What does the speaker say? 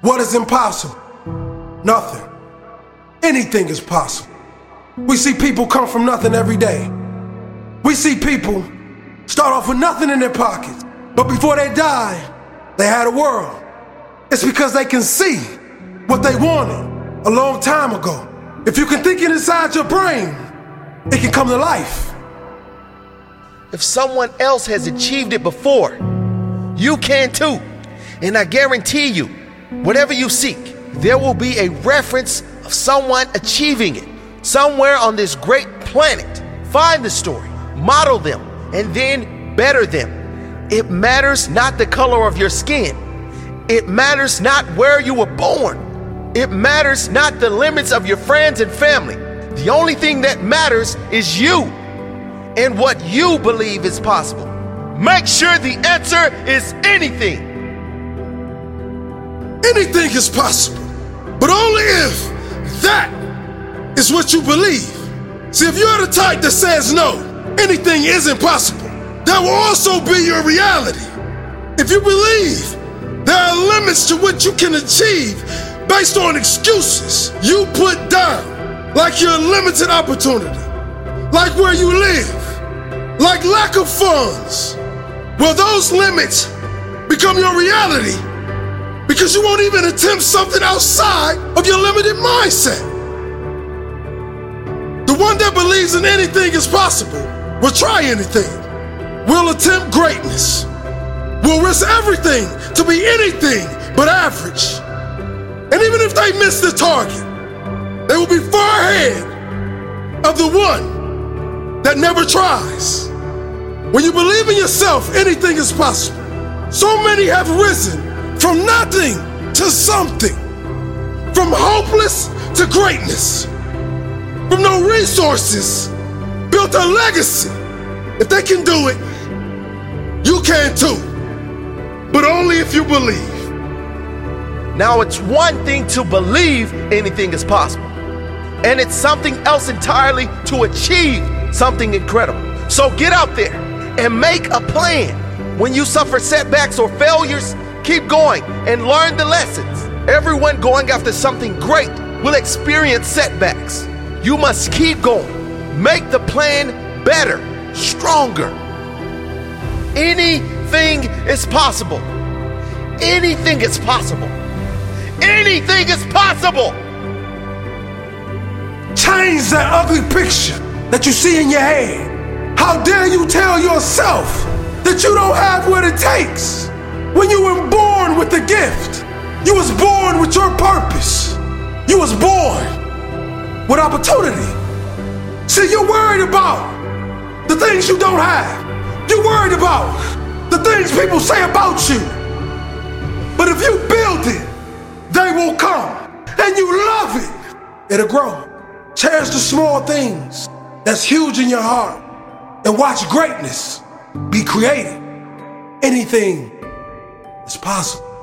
What is impossible? Nothing. Anything is possible. We see people come from nothing every day. We see people start off with nothing in their pockets, but before they die, they had a world. It's because they can see what they wanted a long time ago. If you can think it inside your brain, it can come to life. If someone else has achieved it before, you can too. And I guarantee you, whatever you seek, there will be a reference of someone achieving it somewhere on this great planet. Find the story, model them, and then better them. It matters not the color of your skin, it matters not where you were born, it matters not the limits of your friends and family. The only thing that matters is you and what you believe is possible. Make sure the answer is anything. Anything is possible, but only if that is what you believe. See, if you're the type that says no, anything is impossible, that will also be your reality. If you believe there are limits to what you can achieve based on excuses you put down, like your limited opportunity, like where you live, like lack of funds, well, those limits become your reality because you won't even attempt something outside of your limited mindset. The one that believes in anything is possible will try anything, will attempt greatness, will risk everything to be anything but average. And even if they miss the target, they will be far ahead of the one that never tries. When you believe in yourself, anything is possible. So many have risen from nothing to something, from hopeless to greatness, from no resources, built a legacy. If they can do it, you can too, but only if you believe. Now, it's one thing to believe anything is possible, and it's something else entirely to achieve something incredible. So get out there and make a plan. When you suffer setbacks or failures, keep going and learn the lessons. Everyone going after something great will experience setbacks. You must keep going. Make the plan better, stronger. Anything is possible. Anything is possible. Anything is possible. Change that ugly picture that you see in your head. How dare you tell yourself that you don't have what it takes when you were born with the gift? You was born with your purpose. You was born with opportunity. See, you're worried about the things you don't have. You're worried about the things people say about you. But if you build it, they will come. And you love it, it'll grow. Cherish the small things that's huge in your heart and watch greatness be created. Anything is possible.